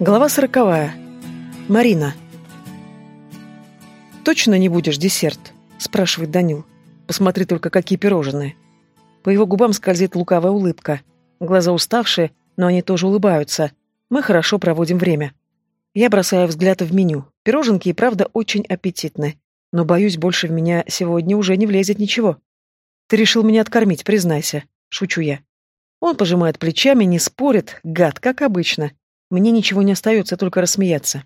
Глава сороковая. Марина. «Точно не будешь десерт?» – спрашивает Данил. «Посмотри только, какие пирожные». По его губам скользит лукавая улыбка. Глаза уставшие, но они тоже улыбаются. Мы хорошо проводим время. Я бросаю взгляд в меню. Пироженки и правда очень аппетитны. Но, боюсь, больше в меня сегодня уже не влезет ничего. «Ты решил меня откормить, признайся», – шучу я. Он пожимает плечами, не спорит, гад, как обычно. Мне ничего не остается, только рассмеяться.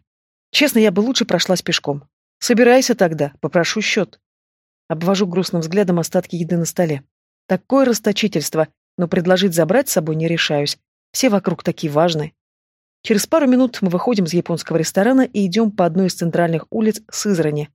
Честно, я бы лучше прошлась пешком. Собирайся тогда, попрошу счет. Обвожу грустным взглядом остатки еды на столе. Такое расточительство, но предложить забрать с собой не решаюсь. Все вокруг такие важные. Через пару минут мы выходим из японского ресторана и идем по одной из центральных улиц Сызрани.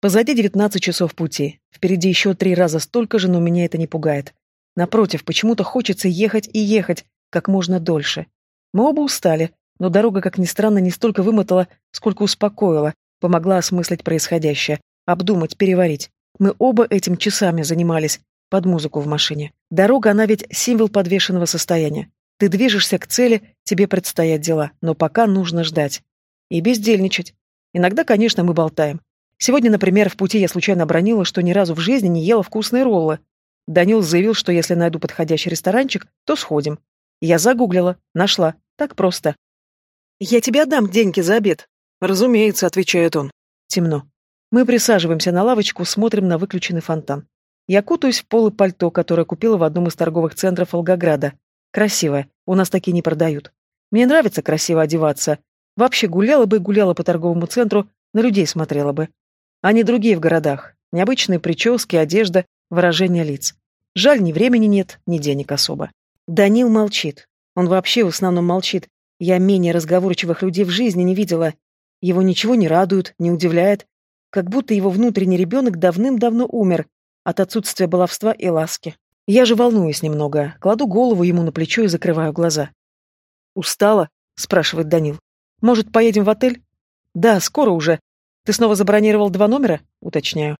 Позади 19 часов пути. Впереди еще три раза столько же, но меня это не пугает. Напротив, почему-то хочется ехать и ехать как можно дольше. Мы оба устали, но дорога, как ни странно, не столько вымотала, сколько успокоила, помогла осмыслить происходящее, обдумать, переварить. Мы оба этим часами занимались, под музыку в машине. Дорога, она ведь символ подвешенного состояния. Ты движешься к цели, тебе предстоят дела, но пока нужно ждать. И бездельничать. Иногда, конечно, мы болтаем. Сегодня, например, в пути я случайно обронила, что ни разу в жизни не ела вкусные роллы. Данил заявил, что если найду подходящий ресторанчик, то сходим. Я загуглила, нашла. Так просто. «Я тебе отдам деньги за обед». «Разумеется», — отвечает он. Темно. Мы присаживаемся на лавочку, смотрим на выключенный фонтан. Я кутаюсь в полы пальто, которое купила в одном из торговых центров Волгограда. Красивое, у нас такие не продают. Мне нравится красиво одеваться. Вообще гуляла бы гуляла по торговому центру, на людей смотрела бы. Они другие в городах. Необычные прически, одежда, выражение лиц. Жаль, ни времени нет, ни денег особо. Данил молчит. Он вообще в основном молчит, я менее разговорчивых людей в жизни не видела. Его ничего не радует, не удивляет. Как будто его внутренний ребенок давным-давно умер от отсутствия баловства и ласки. Я же волнуюсь немного, кладу голову ему на плечо и закрываю глаза. «Устала?» — спрашивает Данил. «Может, поедем в отель?» «Да, скоро уже. Ты снова забронировал два номера?» — уточняю.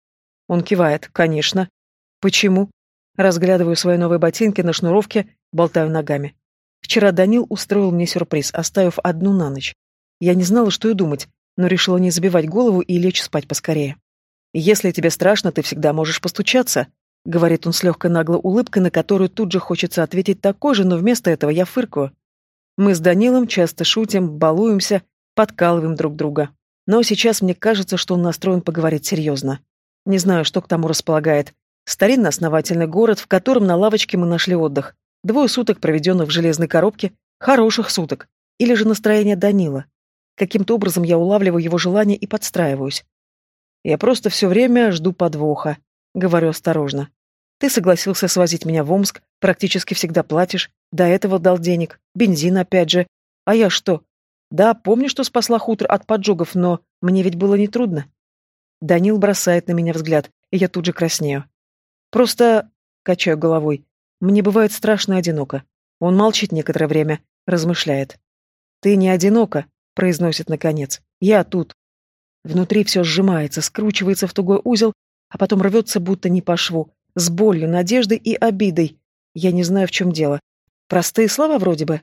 Он кивает. «Конечно». «Почему?» Разглядываю свои новые ботинки на шнуровке, болтаю ногами. Вчера Данил устроил мне сюрприз, оставив одну на ночь. Я не знала, что и думать, но решила не забивать голову и лечь спать поскорее. «Если тебе страшно, ты всегда можешь постучаться», — говорит он с легкой наглой улыбкой, на которую тут же хочется ответить такой же, но вместо этого я фыркаю. Мы с Данилом часто шутим, балуемся, подкалываем друг друга. Но сейчас мне кажется, что он настроен поговорить серьезно. Не знаю, что к тому располагает. Старинно-основательный город, в котором на лавочке мы нашли отдых. Двое суток, проведенных в железной коробке, хороших суток. Или же настроение Данила. Каким-то образом я улавливаю его желание и подстраиваюсь. Я просто все время жду подвоха. Говорю осторожно. Ты согласился свозить меня в Омск, практически всегда платишь, до этого дал денег, бензин опять же. А я что? Да, помню, что спасла хутор от поджогов, но мне ведь было нетрудно. Данил бросает на меня взгляд, и я тут же краснею. Просто качаю головой. Мне бывает страшно одиноко. Он молчит некоторое время, размышляет. «Ты не одинока», — произносит наконец. «Я тут». Внутри все сжимается, скручивается в тугой узел, а потом рвется будто не по шву, с болью, надеждой и обидой. Я не знаю, в чем дело. Простые слова вроде бы.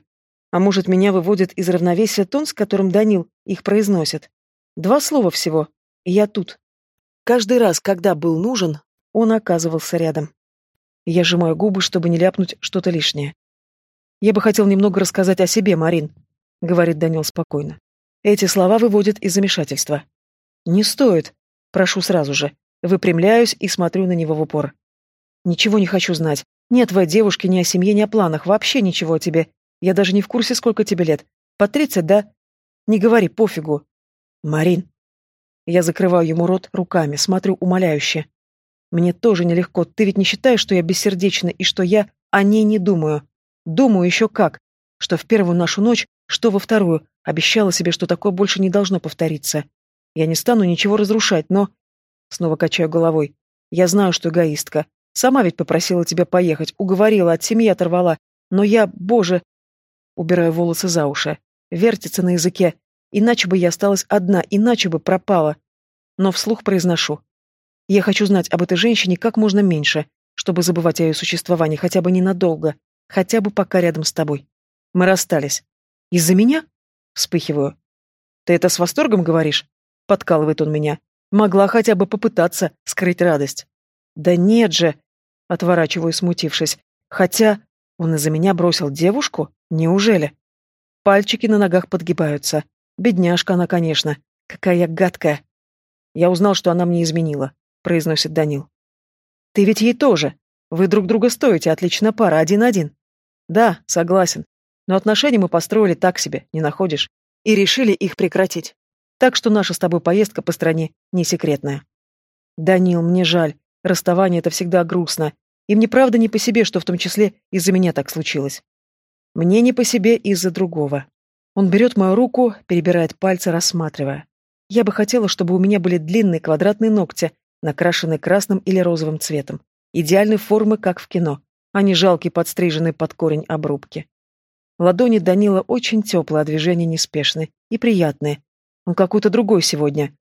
А может, меня выводит из равновесия тон, с которым Данил их произносит. Два слова всего. Я тут. Каждый раз, когда был нужен, он оказывался рядом. Я сжимаю губы, чтобы не ляпнуть что-то лишнее. «Я бы хотел немного рассказать о себе, Марин», — говорит Данил спокойно. Эти слова выводят из замешательства. «Не стоит», — прошу сразу же. Выпрямляюсь и смотрю на него в упор. «Ничего не хочу знать. Ни о твоей девушке, ни о семье, ни о планах. Вообще ничего о тебе. Я даже не в курсе, сколько тебе лет. По тридцать, да? Не говори, пофигу. Марин». Я закрываю ему рот руками, смотрю умоляюще. Мне тоже нелегко. Ты ведь не считаешь, что я бессердечна и что я о ней не думаю? Думаю еще как. Что в первую нашу ночь, что во вторую. Обещала себе, что такое больше не должно повториться. Я не стану ничего разрушать, но... Снова качаю головой. Я знаю, что эгоистка. Сама ведь попросила тебя поехать, уговорила, от семьи оторвала. Но я, боже... Убираю волосы за уши. Вертится на языке. Иначе бы я осталась одна, иначе бы пропала. Но вслух произношу. Я хочу знать об этой женщине как можно меньше, чтобы забывать о ее существовании хотя бы ненадолго, хотя бы пока рядом с тобой. Мы расстались. Из-за меня? Вспыхиваю. «Ты это с восторгом говоришь?» Подкалывает он меня. «Могла хотя бы попытаться скрыть радость». «Да нет же!» Отворачиваю, смутившись. «Хотя он из-за меня бросил девушку? Неужели?» Пальчики на ногах подгибаются. Бедняжка она, конечно. Какая гадкая. Я узнал, что она мне изменила, произносит Данил. Ты ведь ей тоже. Вы друг друга стоите, отличная пара, один-один. Да, согласен. Но отношения мы построили так себе, не находишь? И решили их прекратить. Так что наша с тобой поездка по стране не секретная. Данил, мне жаль. Расставание — это всегда грустно. И мне правда не по себе, что в том числе из-за меня так случилось. Мне не по себе из-за другого. Он берет мою руку, перебирает пальцы, рассматривая. Я бы хотела, чтобы у меня были длинные квадратные ногти, накрашенные красным или розовым цветом. Идеальной формы, как в кино, а не жалкие подстриженные под корень обрубки. Ладони Данила очень теплые, а движения неспешные и приятные. Он какой-то другой сегодня.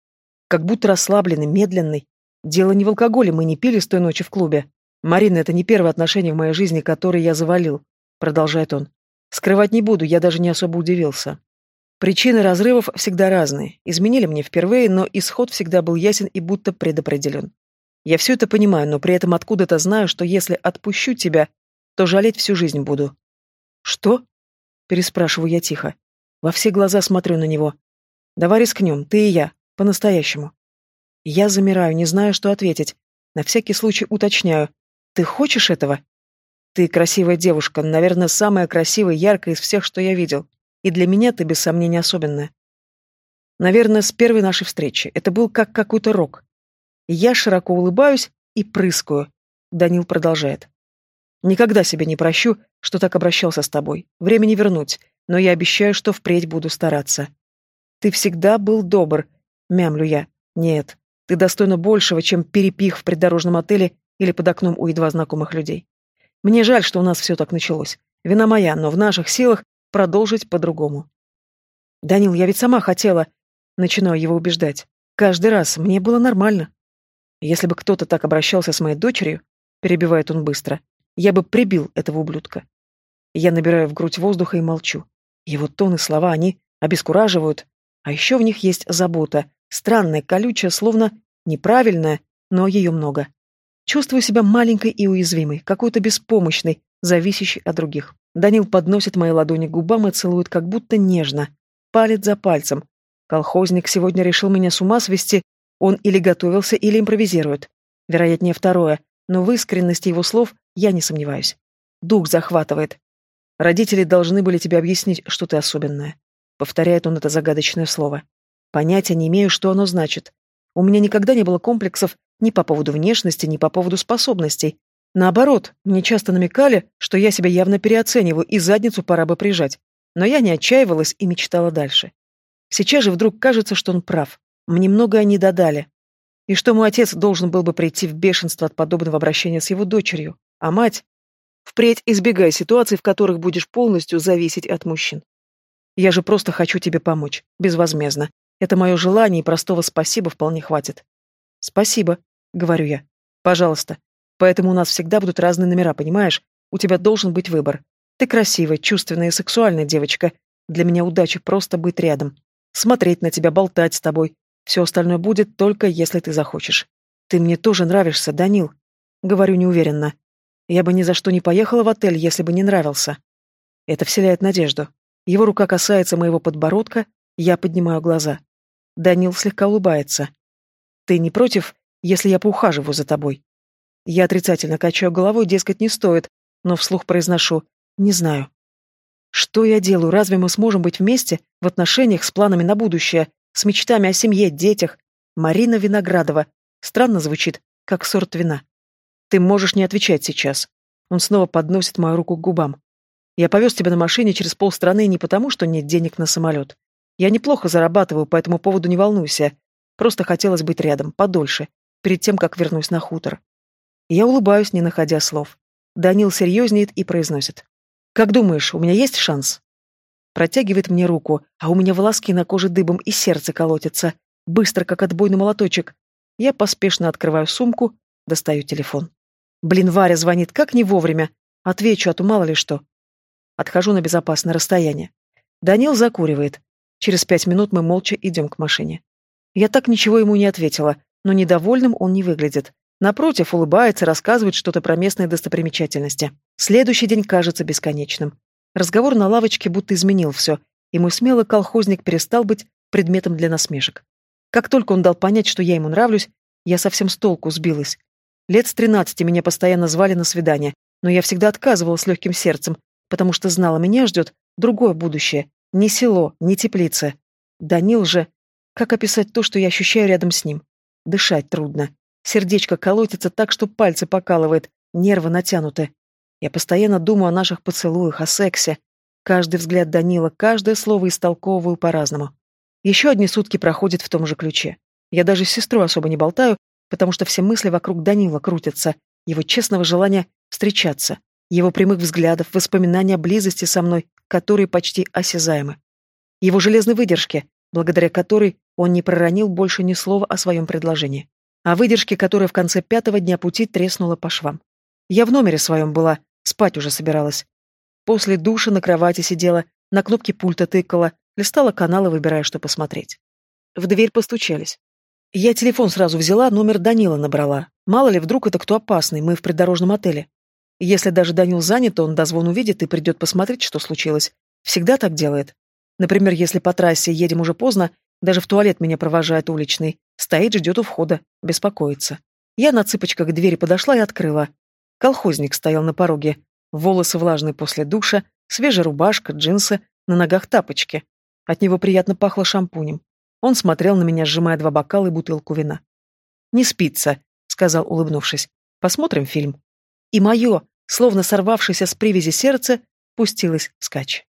Как будто расслабленный, медленный. Дело не в алкоголе, мы не пили с той ночи в клубе. Марина, это не первое отношение в моей жизни, которое я завалил, продолжает он. Скрывать не буду, я даже не особо удивился. Причины разрывов всегда разные. Изменили мне впервые, но исход всегда был ясен и будто предопределен. Я все это понимаю, но при этом откуда-то знаю, что если отпущу тебя, то жалеть всю жизнь буду. Что? Переспрашиваю я тихо. Во все глаза смотрю на него. Давай рискнем, ты и я, по-настоящему. Я замираю, не знаю, что ответить. На всякий случай уточняю. Ты хочешь этого? Ты красивая девушка, наверное, самая красивая, яркая из всех, что я видел. И для меня ты, без сомнения, особенная. Наверное, с первой нашей встречи. Это был как какой-то рок. Я широко улыбаюсь и прыскаю. Данил продолжает. Никогда себе не прощу, что так обращался с тобой. Время не вернуть, но я обещаю, что впредь буду стараться. Ты всегда был добр, мямлю я. Нет, ты достойна большего, чем перепих в придорожном отеле или под окном у едва знакомых людей. Мне жаль, что у нас все так началось. Вина моя, но в наших силах продолжить по-другому. «Данил, я ведь сама хотела...» Начинаю его убеждать. «Каждый раз. Мне было нормально. Если бы кто-то так обращался с моей дочерью, перебивает он быстро, я бы прибил этого ублюдка. Я набираю в грудь воздуха и молчу. Его тон и слова, они обескураживают, а еще в них есть забота, странная, колючая, словно неправильная, но ее много. Чувствую себя маленькой и уязвимой, какой-то беспомощной, зависящей от других. Данил подносит мои ладони к губам и целует как будто нежно, палец за пальцем. Колхозник сегодня решил меня с ума свести, он или готовился, или импровизирует. Вероятнее второе, но в искренности его слов я не сомневаюсь. Дух захватывает. Родители должны были тебе объяснить, что ты особенная. Повторяет он это загадочное слово. Понятия не имею, что оно значит. У меня никогда не было комплексов ни по поводу внешности, ни по поводу способностей. Наоборот, мне часто намекали, что я себя явно переоцениваю и задницу пора бы прижать. Но я не отчаивалась и мечтала дальше. Сейчас же вдруг кажется, что он прав. Мне многое не додали. И что мой отец должен был бы прийти в бешенство от подобного обращения с его дочерью. А мать... Впредь избегай ситуаций, в которых будешь полностью зависеть от мужчин. Я же просто хочу тебе помочь, безвозмездно. Это мое желание, и простого спасибо вполне хватит. Спасибо, говорю я. Пожалуйста. Поэтому у нас всегда будут разные номера, понимаешь? У тебя должен быть выбор. Ты красивая, чувственная и сексуальная девочка. Для меня удача просто быть рядом. Смотреть на тебя, болтать с тобой. Все остальное будет только если ты захочешь. Ты мне тоже нравишься, Данил. Говорю неуверенно. Я бы ни за что не поехала в отель, если бы не нравился. Это вселяет надежду. Его рука касается моего подбородка, я поднимаю глаза. Данил слегка улыбается. Ты не против, если я поухаживаю за тобой? Я отрицательно качаю головой, дескать, не стоит, но вслух произношу «не знаю». Что я делаю? Разве мы сможем быть вместе, в отношениях, с планами на будущее, с мечтами о семье, детях? Марина Виноградова. Странно звучит, как сорт вина. Ты можешь не отвечать сейчас. Он снова подносит мою руку к губам. Я повез тебя на машине через полстраны не потому, что нет денег на самолет. Я неплохо зарабатываю, по этому поводу не волнуйся. Просто хотелось быть рядом, подольше, перед тем, как вернусь на хутор. Я улыбаюсь, не находя слов. Данил серьезнеет и произносит. «Как думаешь, у меня есть шанс?» Протягивает мне руку, а у меня волоски на коже дыбом и сердце колотится. Быстро, как отбойный молоточек. Я поспешно открываю сумку, достаю телефон. Блин, Варя звонит, как не вовремя. Отвечу, а то мало ли что. Отхожу на безопасное расстояние. Данил закуривает. Через пять минут мы молча идем к машине. Я так ничего ему не ответила, но недовольным он не выглядит. Напротив, улыбается, рассказывает что-то про местные достопримечательности. Следующий день кажется бесконечным. Разговор на лавочке будто изменил все, и мой смелый колхозник перестал быть предметом для насмешек. Как только он дал понять, что я ему нравлюсь, я совсем с толку сбилась. Лет с тринадцати меня постоянно звали на свидание, но я всегда отказывала с легким сердцем, потому что знала, меня ждет другое будущее. Не село, не теплица. Данил же... Как описать то, что я ощущаю рядом с ним? Дышать трудно. Сердечко колотится так, что пальцы покалывает, нервы натянуты. Я постоянно думаю о наших поцелуях, о сексе. Каждый взгляд Данила, каждое слово истолковываю по-разному. Еще одни сутки проходят в том же ключе. Я даже с сестрой особо не болтаю, потому что все мысли вокруг Данила крутятся, его честного желания встречаться, его прямых взглядов, воспоминания о близости со мной, которые почти осязаемы. Его железной выдержке, благодаря которой он не проронил больше ни слова о своем предложении. О выдержке, которая в конце пятого дня пути треснула по швам. Я в номере своем была, спать уже собиралась. После душа на кровати сидела, на кнопке пульта тыкала, листала каналы, выбирая, что посмотреть. В дверь постучались. Я телефон сразу взяла, номер Данила набрала. Мало ли, вдруг это кто опасный, мы в придорожном отеле. Если даже Данил занят, то он дозвон увидит и придет посмотреть, что случилось. Всегда так делает. Например, если по трассе едем уже поздно, даже в туалет меня провожает уличный. Стоит, ждет у входа, беспокоится. Я на цыпочках к двери подошла и открыла. Колхозник стоял на пороге. Волосы влажные после душа, свежая рубашка, джинсы, на ногах тапочки. От него приятно пахло шампунем. Он смотрел на меня, сжимая два бокала и бутылку вина. «Не спится», — сказал, улыбнувшись. «Посмотрим фильм» и мое, словно сорвавшееся с привязи сердце, пустилось вскачь.